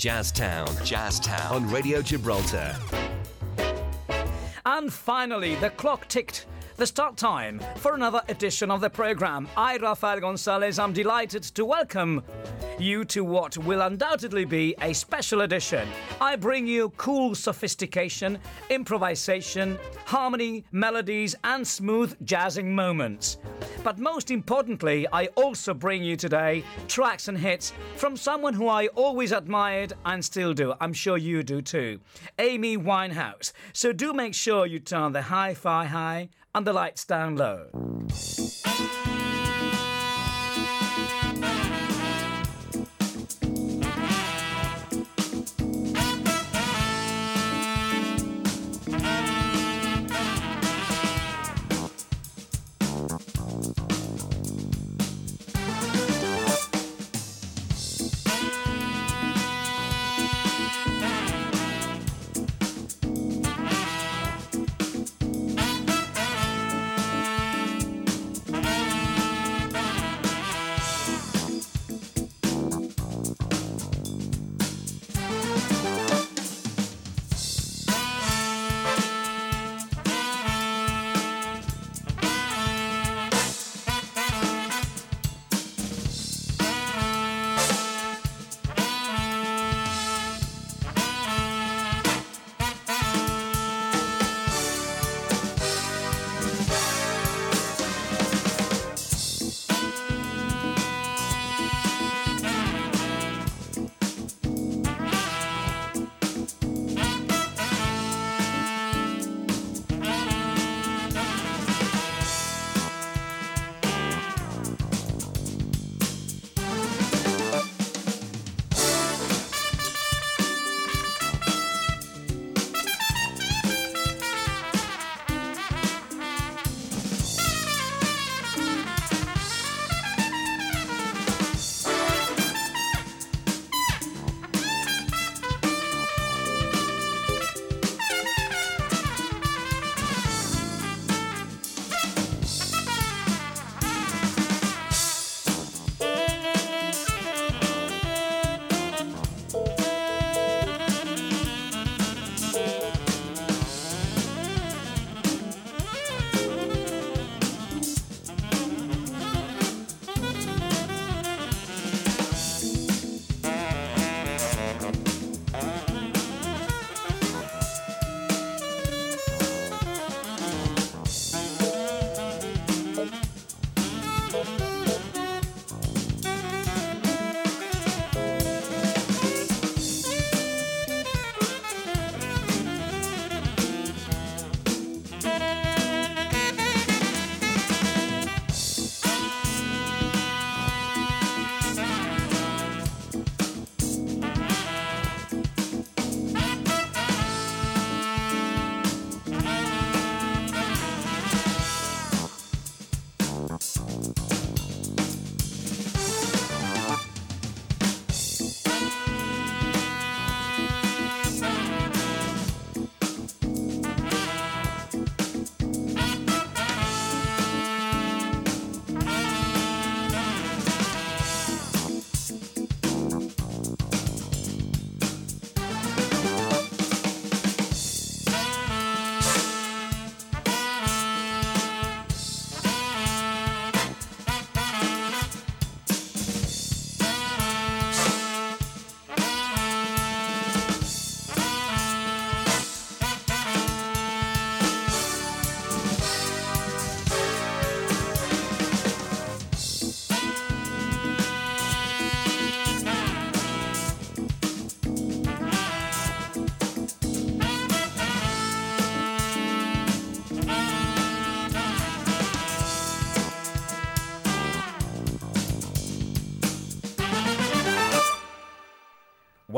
Jazztown. Jazztown. On Radio Gibraltar. And finally, the clock ticked. The start time for another edition of the program. I, Rafael Gonzalez, am delighted to welcome you to what will undoubtedly be a special edition. I bring you cool sophistication, improvisation, harmony, melodies, and smooth jazzing moments. But most importantly, I also bring you today tracks and hits from someone who I always admired and still do. I'm sure you do too. Amy Winehouse. So do make sure you turn the hi fi high and the lights down low.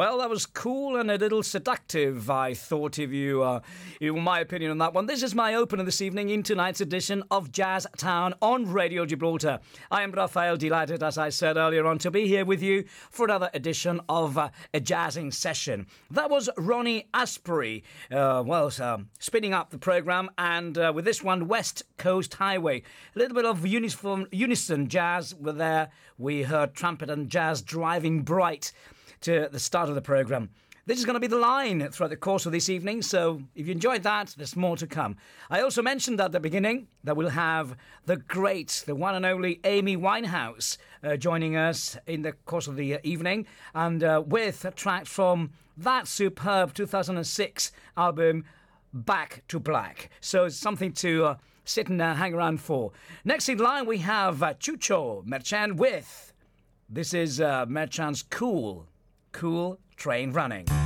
Well, that was cool and a little seductive, I thought, of you, uh, my opinion on that one. This is my opener this evening in tonight's edition of Jazz Town on Radio Gibraltar. I am Raphael, delighted, as I said earlier on, to be here with you for another edition of uh, a jazzing session. That was Ronnie Asprey, uh, well, spinning up the programme, and with this one, West Coast Highway. A little bit of unison, unison jazz with there. We heard trumpet and jazz driving bright. To the start of the programme. This is going to be the line throughout the course of this evening, so if you enjoyed that, there's more to come. I also mentioned at the beginning that we'll have the great, the one and only Amy Winehouse uh, joining us in the course of the uh, evening, and uh, with a track from that superb 2006 album, Back to Black. So it's something to sit and hang around for. Next in line, we have Chucho Merchan with. This is uh, Merchan's Cool, Cool Train Running.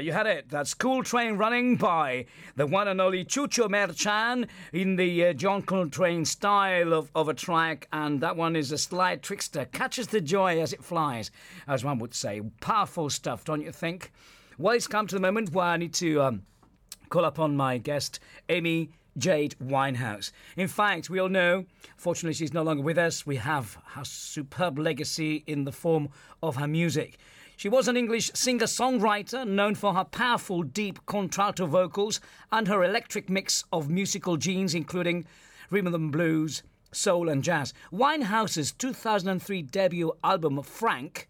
You had it. That's Cool Train Running by the one and only Chucho Merchan in the uh, John Coltrane style of, of a track. And that one is a slight trickster. Catches the joy as it flies, as one would say. Powerful stuff, don't you think? Well, it's come to the moment where I need to um, call upon my guest, Amy Jade Winehouse. In fact, we all know, fortunately, she's no longer with us. We have her superb legacy in the form of her music. She was an English singer songwriter known for her powerful, deep contralto vocals and her electric mix of musical genes, including rhythm and blues, soul, and jazz. Winehouse's 2003 debut album, Frank,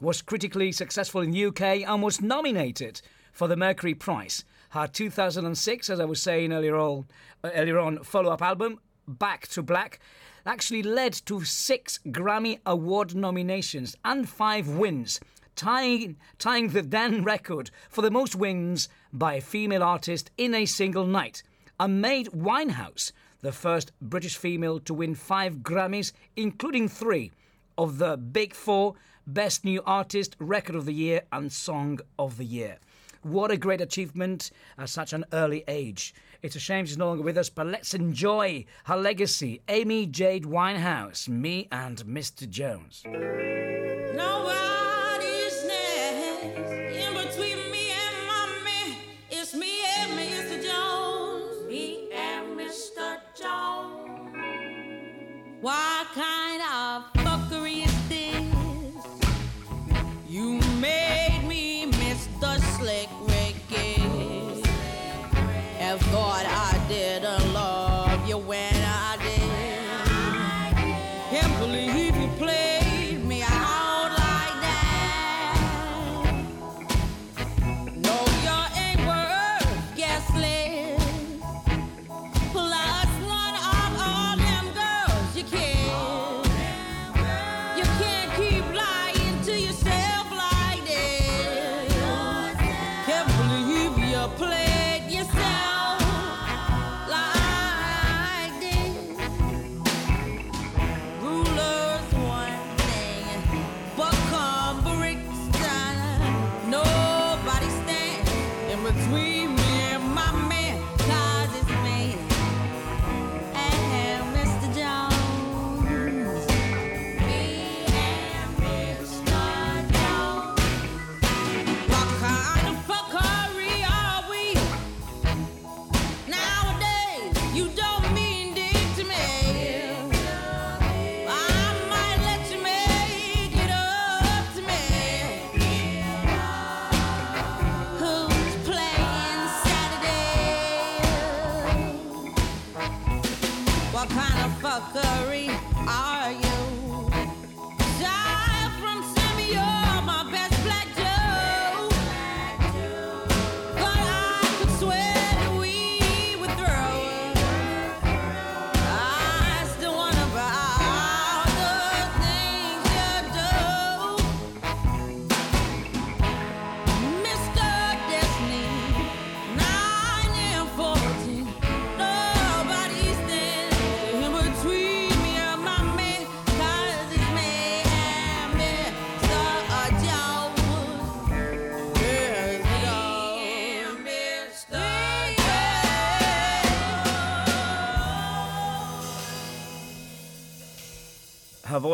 was critically successful in the UK and was nominated for the Mercury Prize. Her 2006, as I was saying earlier on, uh, earlier on follow-up album, Back to Black, actually led to six Grammy Award nominations and five wins, tying, tying the then record for the most wins by a female artist in a single night, and made Winehouse the first British female to win five Grammys, including three of the Big Four Best New Artist, Record of the Year, and Song of the Year. What a great achievement at such an early age. It's a shame she's no longer with us, but let's enjoy her legacy. Amy Jade Winehouse, me and Mr. Jones.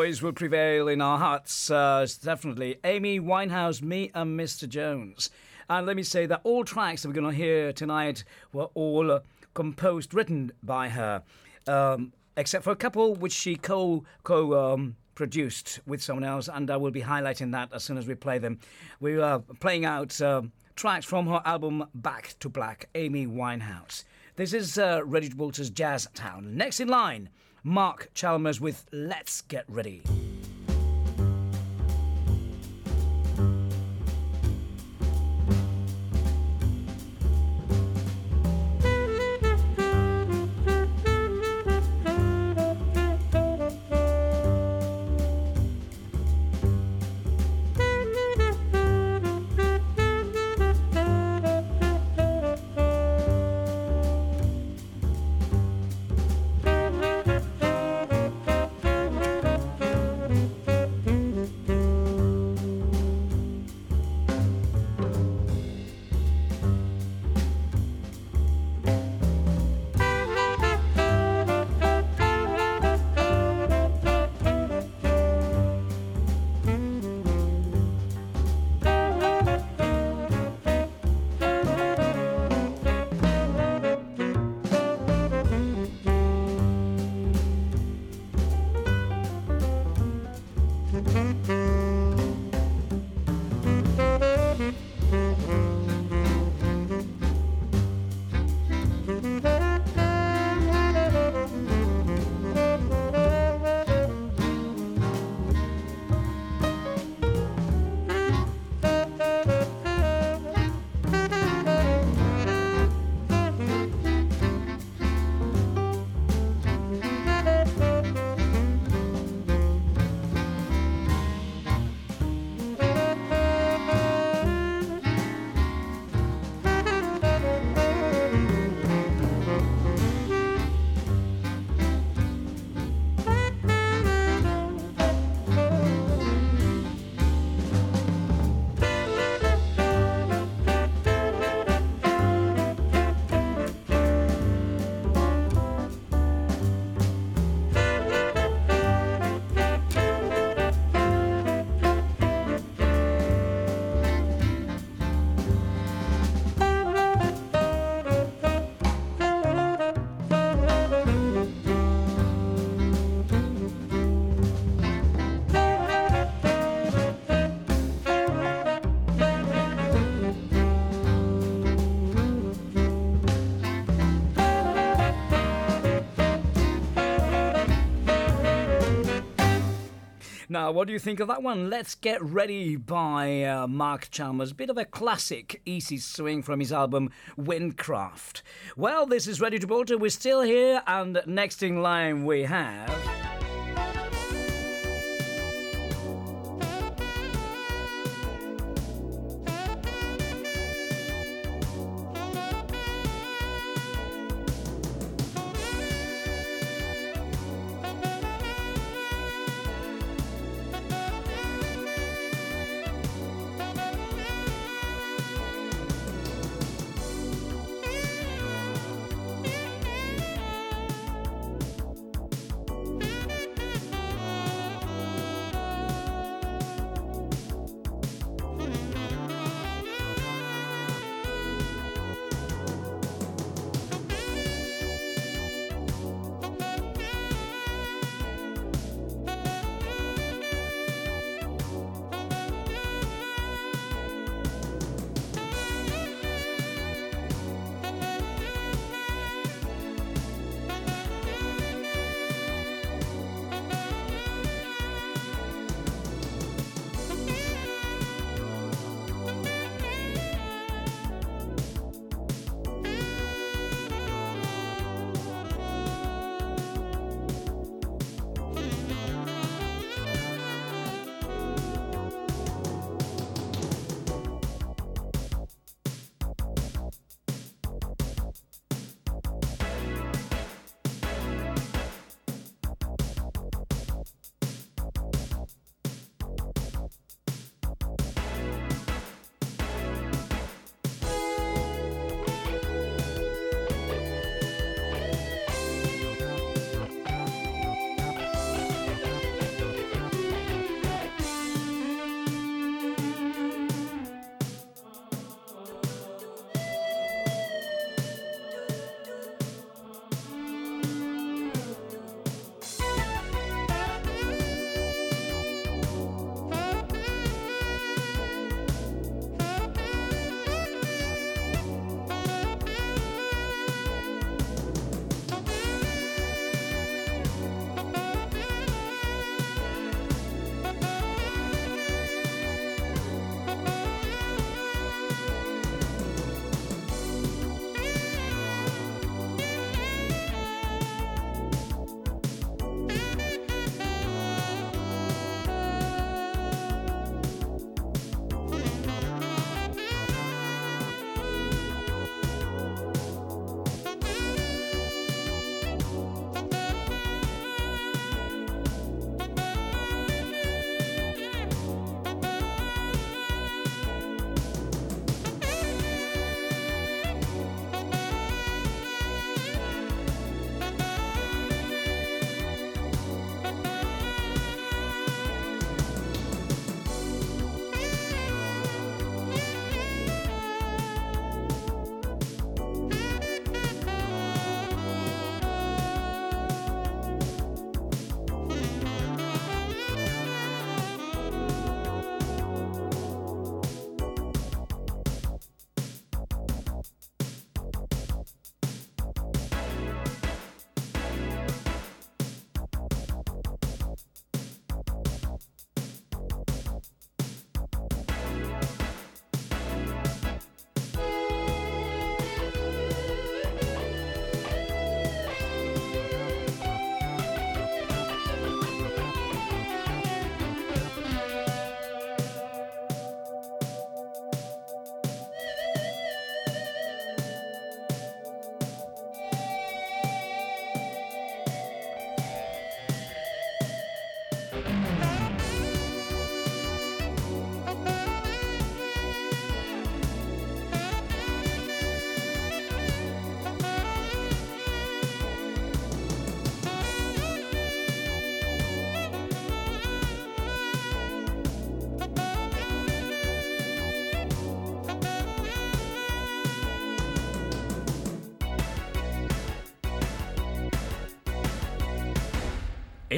Voice will prevail in our hearts. Uh, definitely Amy Winehouse, me and Mr. Jones. And let me say that all tracks that we're going to hear tonight were all uh, composed, written by her, um, except for a couple which she co co um, produced with someone else, and I will be highlighting that as soon as we play them. We are playing out um tracks from her album Back to Black, Amy Winehouse. This is uh, Reggie Walters Jazz Town. Next in line, Mark Chalmers with Let's Get Ready. Now, what do you think of that one? Let's Get Ready by uh, Mark Chalmers. Bit of a classic easy swing from his album Windcraft. Well, this is Radio Gibraltar. We're still here, and next in line we have.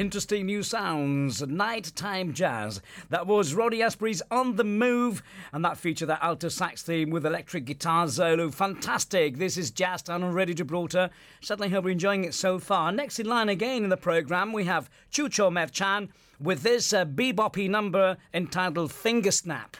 Interesting new sounds, nighttime jazz. That was Roddy Asprey's On the Move, and that featured that alto sax theme with electric guitar solo. Fantastic. This is Jazz Town on Radio Gibraltar. Certainly hope you're enjoying it so far. Next in line again in the programme, we have Chucho Merchan with this uh, beboppy number entitled Finger Snap.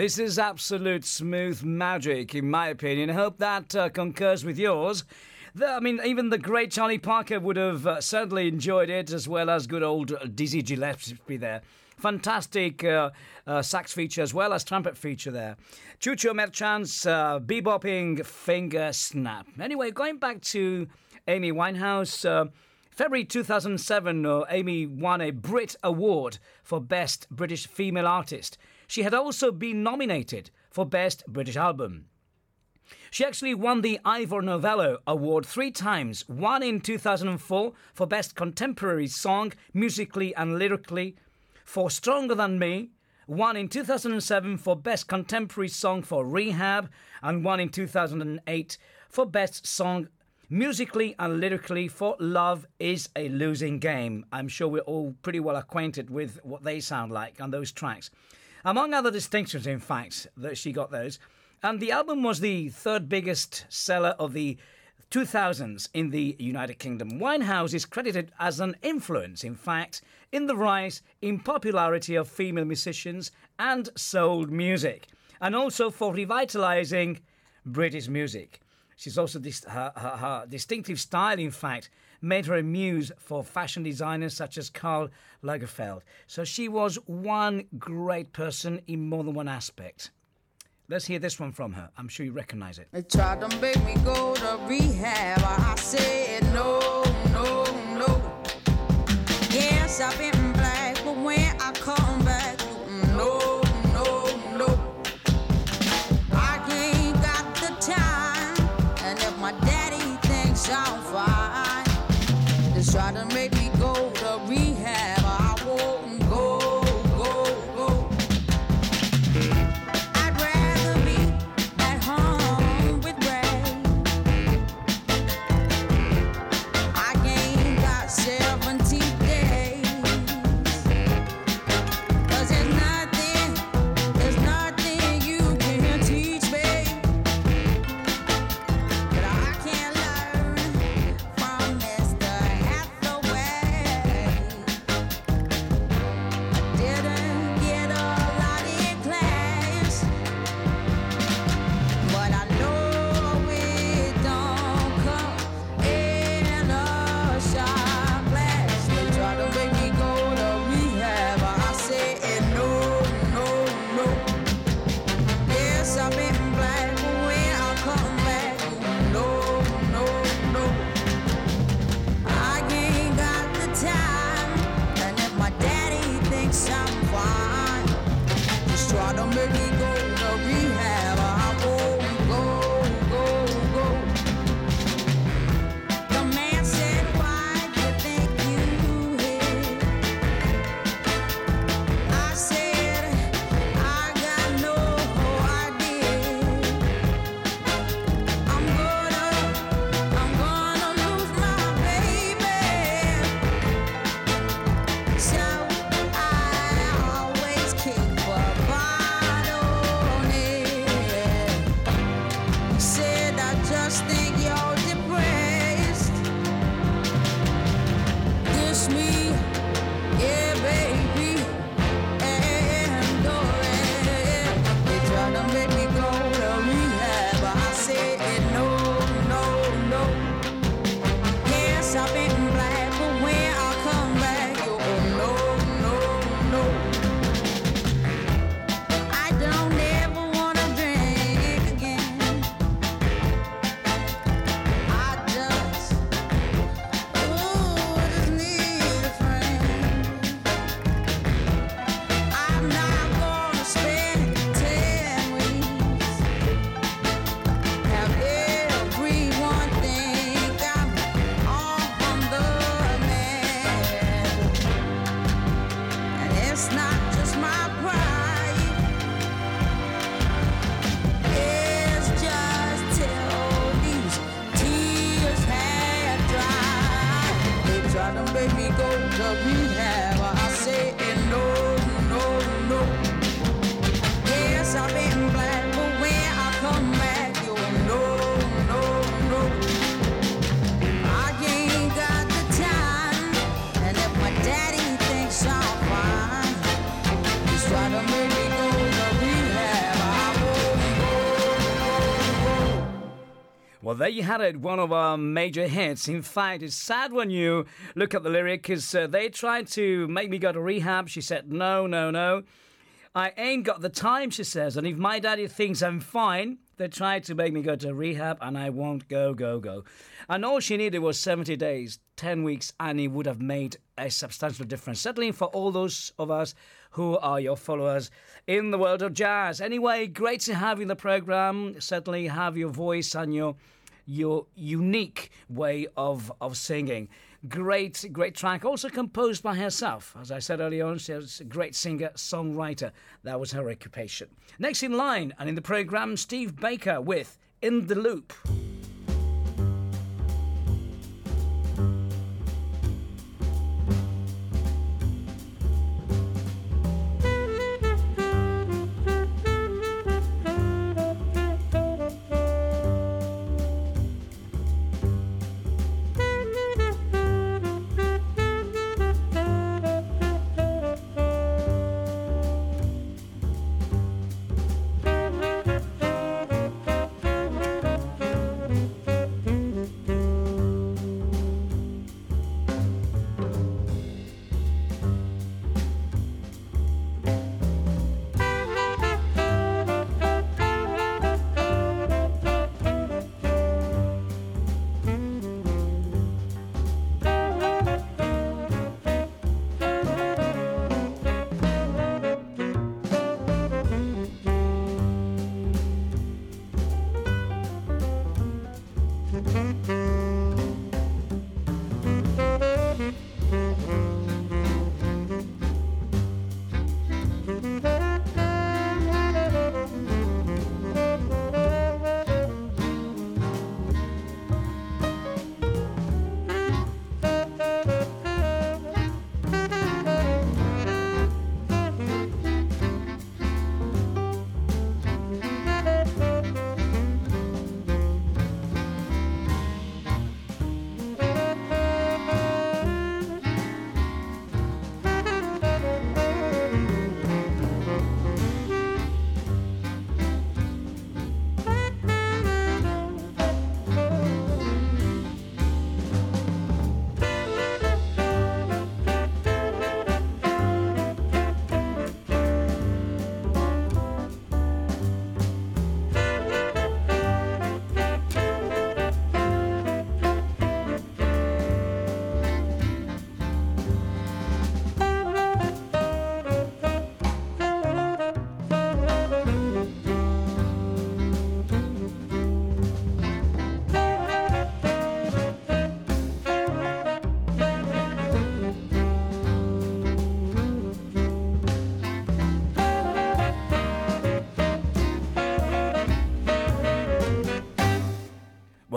This is absolute smooth magic, in my opinion. I hope that uh, concurs with yours. The, I mean, even the great Charlie Parker would have uh, certainly enjoyed it, as well as good old Dizzy Gillespie there. Fantastic uh, uh, sax feature as well as trumpet feature there. Chucho Merchan's uh, bebopping finger snap. Anyway, going back to Amy Winehouse, February 2007, uh, Amy won a Brit Award for Best British Female Artist. She had also been nominated for Best British Album. She actually won the Ivor Novello Award three times one in 2004 for Best Contemporary Song, musically and lyrically, for Stronger Than Me, one in 2007 for Best Contemporary Song for Rehab, and one in 2008 for Best Song musically and lyrically for Love is a Losing Game. I'm sure we're all pretty well acquainted with what they sound like on those tracks. Among other distinctions, in fact, that she got those. And the album was the third biggest seller of the 2000s in the United Kingdom. Winehouse is credited as an influence, in fact, in the rise in popularity of female musicians and soul music, and also for revitalizing British music. She's also dis- her, her, her distinctive style, in fact, made her a muse for fashion designers such as Karl Lagerfeld. So she was one great person in more than one aspect. Let's hear this one from her. I'm sure you recognize it. They tried to make me go to rehab. I said no, no, no. Yes, I've been Well, there you had it, one of our major hits. In fact, it's sad when you look at the lyric because uh, they tried to make me go to rehab. She said, no, no, no. I ain't got the time, she says, and if my daddy thinks I'm fine, They tried to make me go to rehab, and I won't go, go, go. And all she needed was 70 days, 10 weeks, and it would have made a substantial difference. Certainly for all those of us who are your followers in the world of jazz. Anyway, great to have you in the program. Certainly have your voice and your your unique way of, of singing. Great, great track, also composed by herself. As I said earlier on, she's a great singer, songwriter. That was her occupation. Next in line, and in the program, Steve Baker with In the Loop.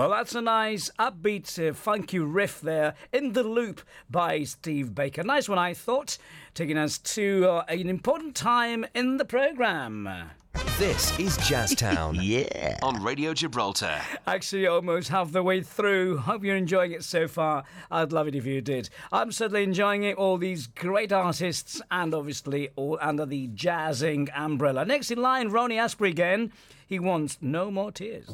Well, that's a nice upbeat, uh, funky riff there in the loop by Steve Baker. Nice one, I thought, taking us to uh, an important time in the programme. This is Jazztown Yeah. on Radio Gibraltar. Actually, almost half the way through. Hope you're enjoying it so far. I'd love it if you did. I'm certainly enjoying it. All these great artists, and obviously all under the jazzing umbrella. Next in line, Ronnie Asprey again. He wants no more tears.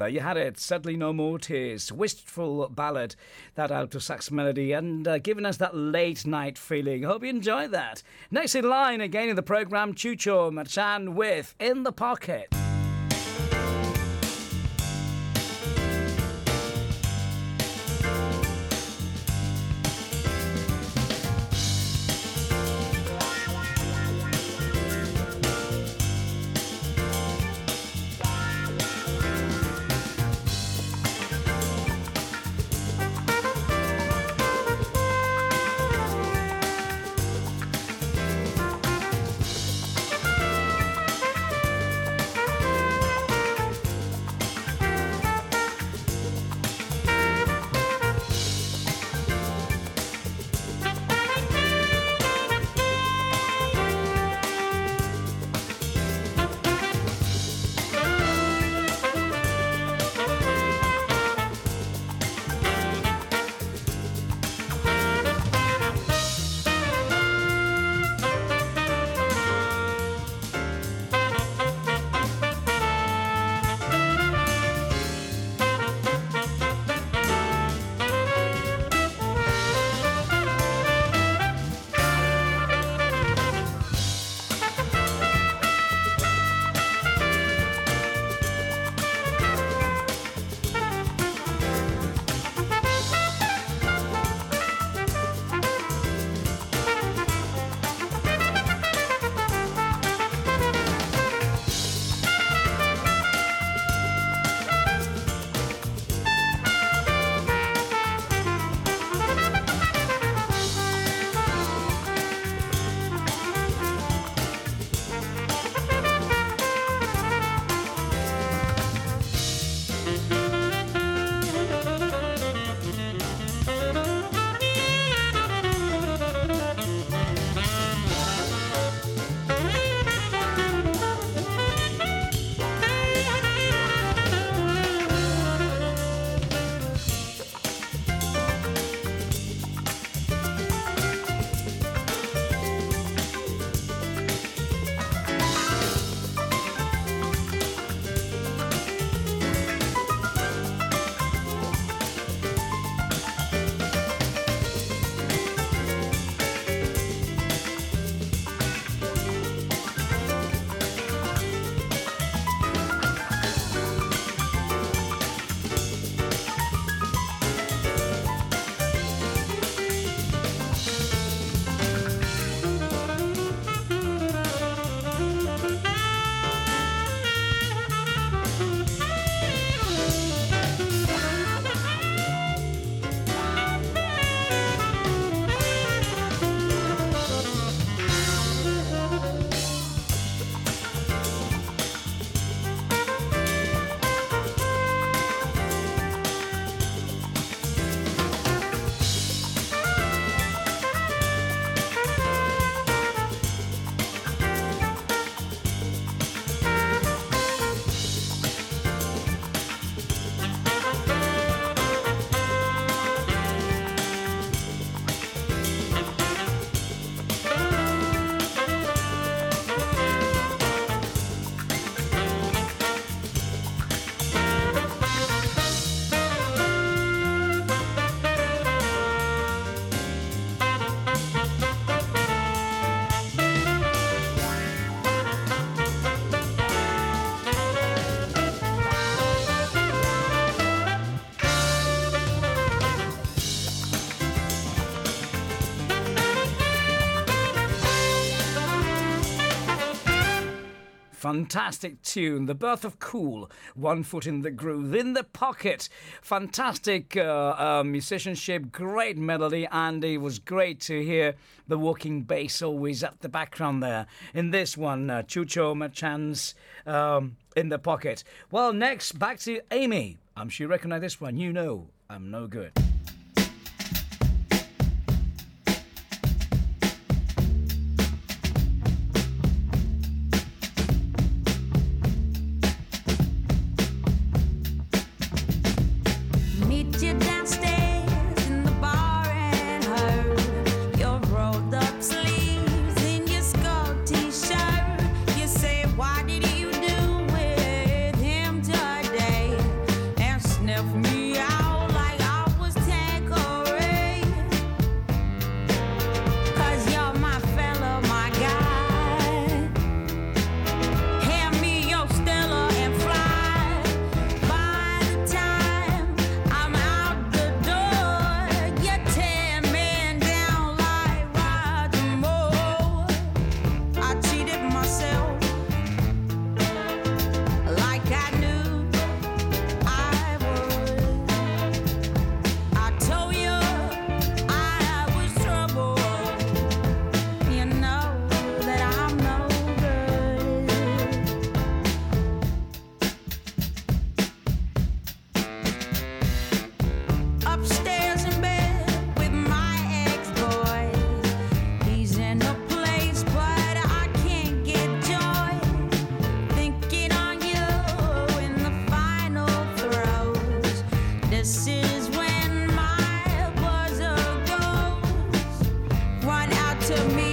There you had it. Sadly, no more tears. Wistful ballad, that alto sax melody, and uh, giving us that late night feeling. Hope you enjoyed that. Next in line, again in the program, Chucho Marchan with In the Pocket. Fantastic tune, The Birth of Cool, One Foot in the Groove, In the Pocket. Fantastic uh, uh, musicianship, great melody, and it was great to hear the walking bass always at the background there. In this one, uh, Chucho Marchan's um, In the Pocket. Well, next, back to Amy. I'm sure you recognize this one. You know I'm no good. to me.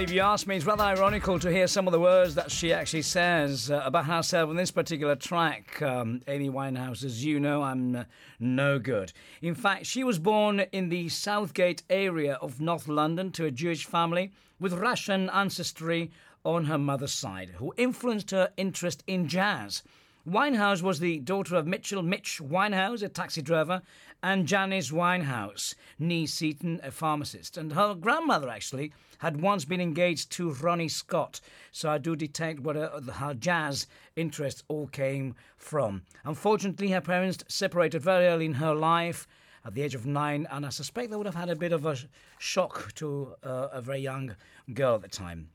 If you ask me, it's rather ironical to hear some of the words that she actually says uh, about herself in this particular track. Um, Amy Winehouse, as you know, I'm no good. In fact, she was born in the Southgate area of North London to a Jewish family with Russian ancestry on her mother's side, who influenced her interest in jazz. Winehouse was the daughter of Mitchell Mitch Winehouse, a taxi driver, and Janis Winehouse, nee Seaton, a pharmacist. And her grandmother actually had once been engaged to Ronnie Scott. So I do detect where her jazz interest all came from. Unfortunately, her parents separated very early in her life at the age of nine, and I suspect that would have had a bit of a shock to uh, a very young girl at the time.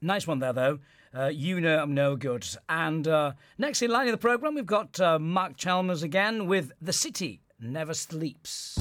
Nice one there, though. Uh, you know I'm no good. And uh, next in line in the programme, we've got uh, Mark Chalmers again with The City Never Sleeps.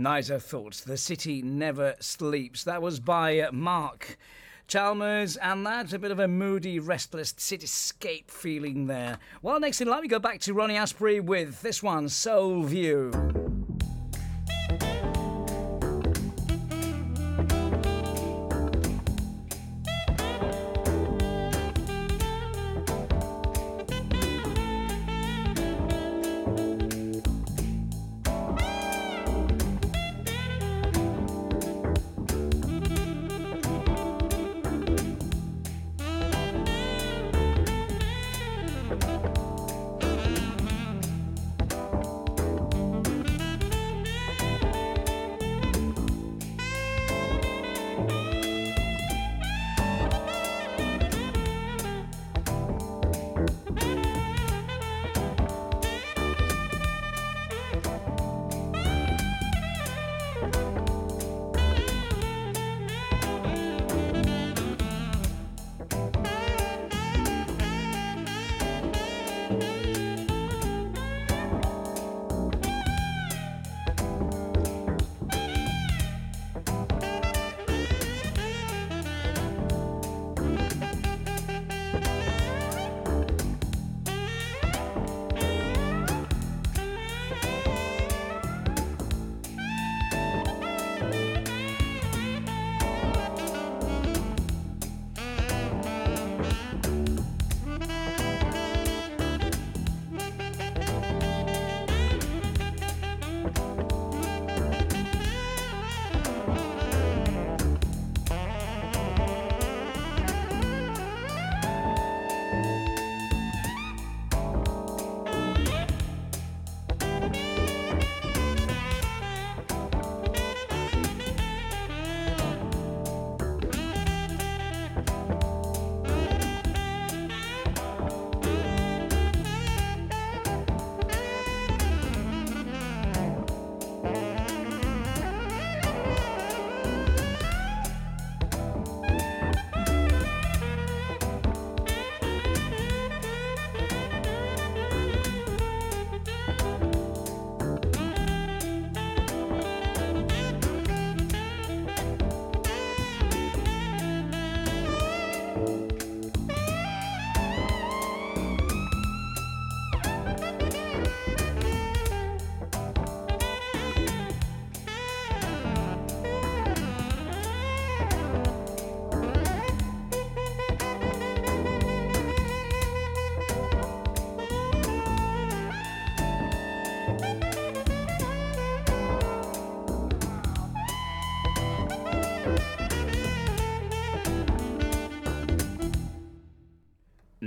Nicer thoughts. The city never sleeps. That was by uh, Mark Chalmers, and that's a bit of a moody, restless cityscape feeling there. Well, next in line, we go back to Ronnie Asprey with this one, Soul View.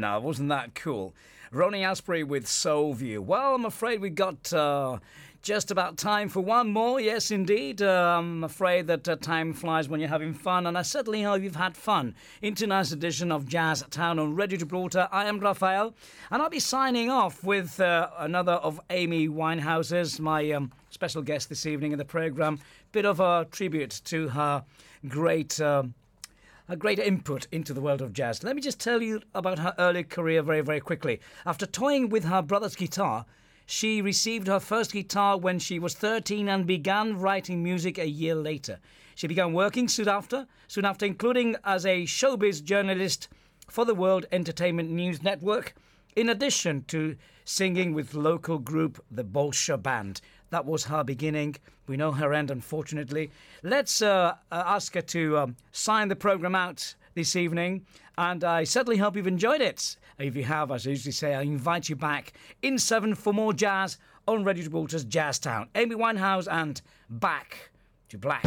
Now, wasn't that cool? Ronnie Asprey with Soul View. Well, I'm afraid we got uh, just about time for one more. Yes, indeed. Uh, I'm afraid that uh, time flies when you're having fun, and I certainly hope you've had fun. In tonight's edition of Jazz Town on Radio Gibraltar, I am Raphael, and I'll be signing off with another of Amy Winehouse's, my um, special guest this evening in the programme. Bit of a tribute to her great. Uh, a great input into the world of jazz. Let me just tell you about her early career very, very quickly. After toying with her brother's guitar, she received her first guitar when she was 13 and began writing music a year later. She began working soon after, soon after including as a showbiz journalist for the World Entertainment News Network, in addition to singing with local group the Bolsha Band. That was her beginning. We know her end, unfortunately. Let's uh, uh, ask her to um, sign the program out this evening, and I certainly hope you've enjoyed it. If you have, as I usually say, I invite you back in seven for more jazz on Radio Gibraltar's Jazz Town. Amy Winehouse and Back to Black.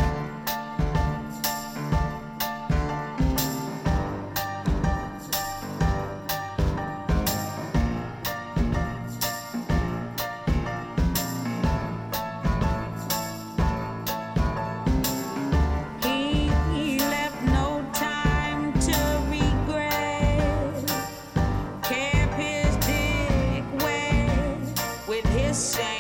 sing.